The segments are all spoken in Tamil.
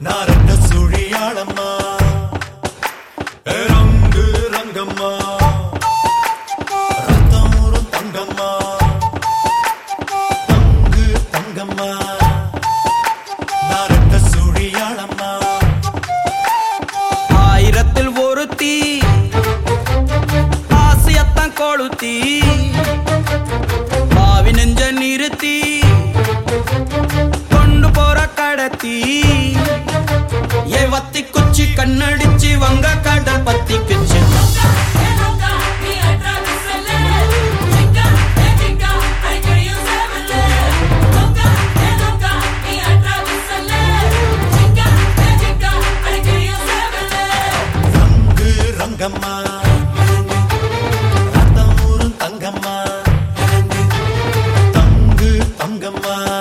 நாரங்க சுழியாளம்மா. ரங்கு ரங்கம்மா. ரத்தம் ஒரு தங்கம்மா. தங்கு தங்கம்மா. நாரங்க சுழியாளம்மா. ஆயிரத்தில் ஒரு தீ ஆசியத்தான் கொளுத்தீ. தங்கம்மா. ரத்தம் ஊரும் தங்கம்மா. தங்கு தங்கம்மா.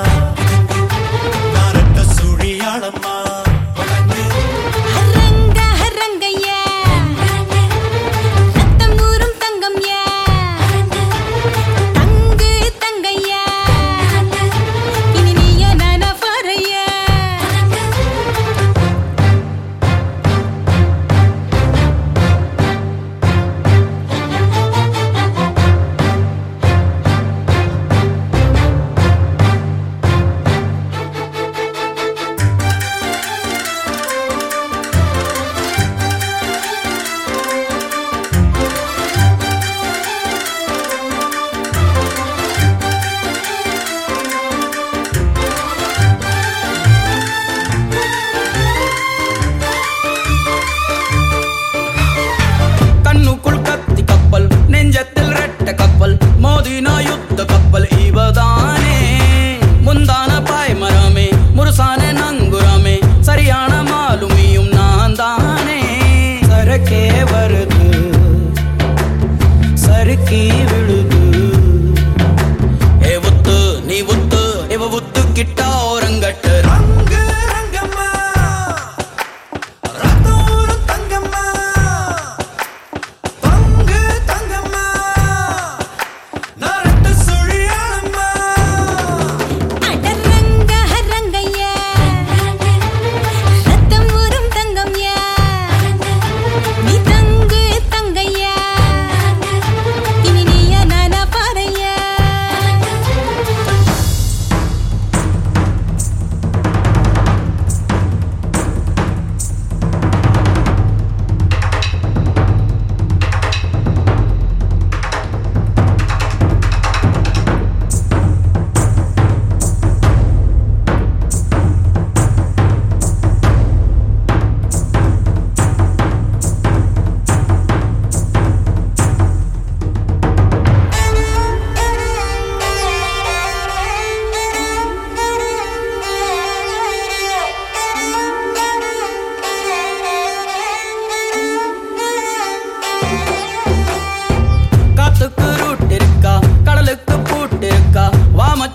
స్వాధీన యుద్ధ కప్పలే.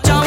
watch.